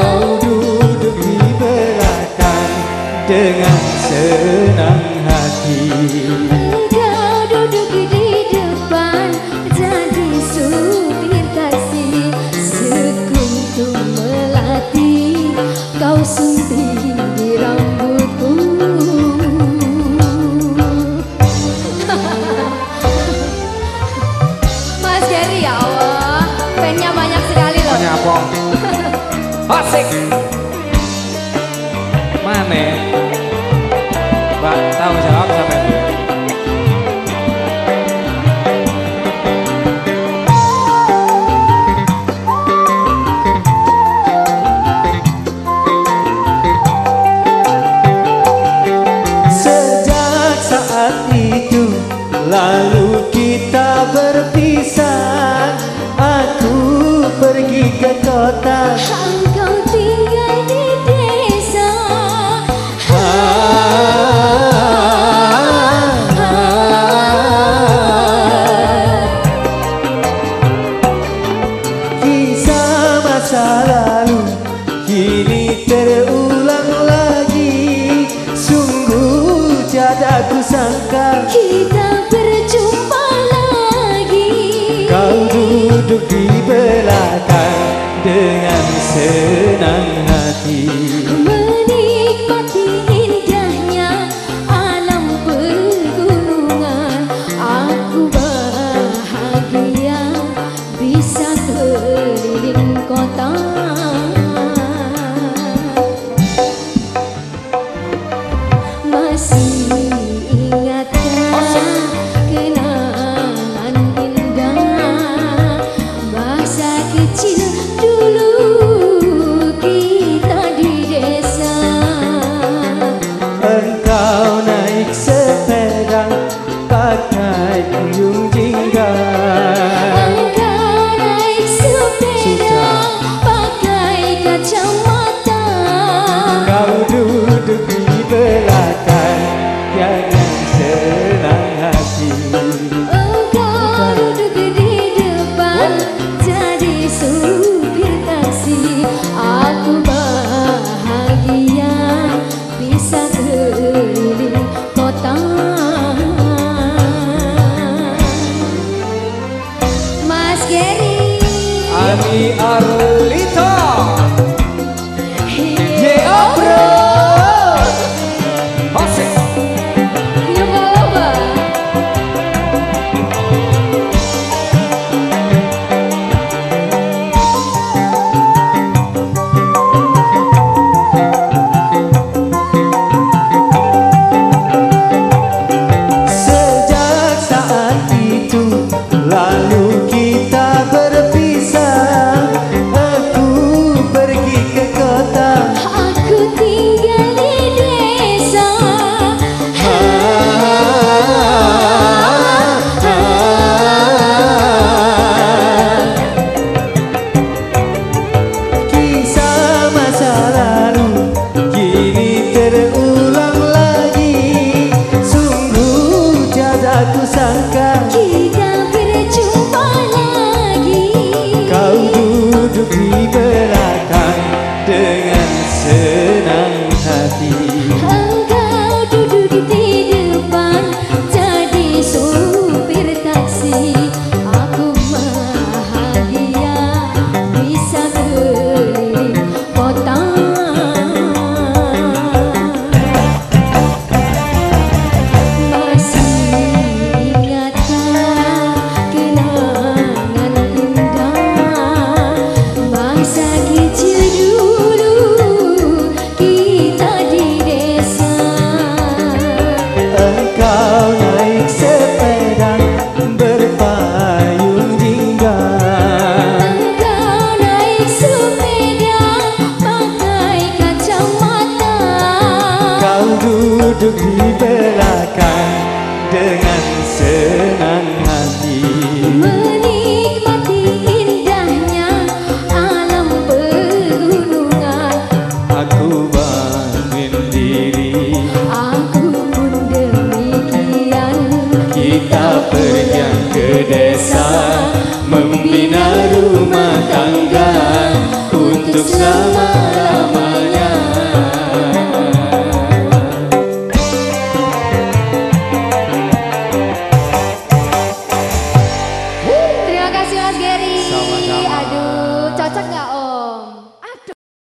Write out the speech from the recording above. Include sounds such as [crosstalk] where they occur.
kau duduk di belakang dengan senang hati. Kau duduk di depan jadi supir taksi. Kau di rambutku. [laughs] Mas Gary ya Allah. mana? Pak tahu jawab sampai? Sejak saat itu lalu kita berpisah. Aku pergi ke kota. masa lalu. Kini terulang lagi. Sungguh tiada ku sangka Kita berjumpa lagi. Kau duduk di belakang Dengan senang hati. see. We are. pergi ke desa Membina rumah tangga. Untuk selama